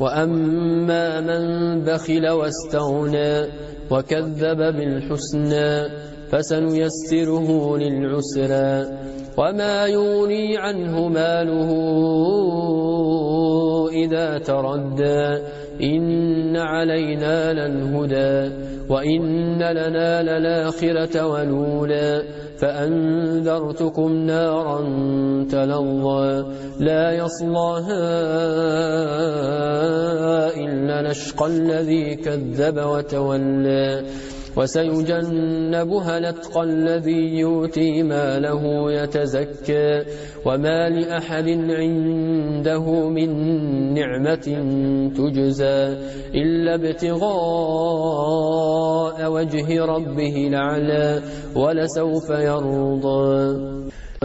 وأما من بخل واستغنى وكذب بالحسنى فسنيسره للعسرى وما يغني عنه ماله إذا تردى إن علينا للهدى وإن لنا للآخرة ولولا فأنذرتكم نارا تلظى لا يصلاها نشقى الذي كذب وتولى وسيجنبها الاتقى الذي يؤتي ماله يتزكى وما لأحد عنده من نعمة تجزى إلا ابتغاء وجه ربه الأعلى ولسوف يرضى.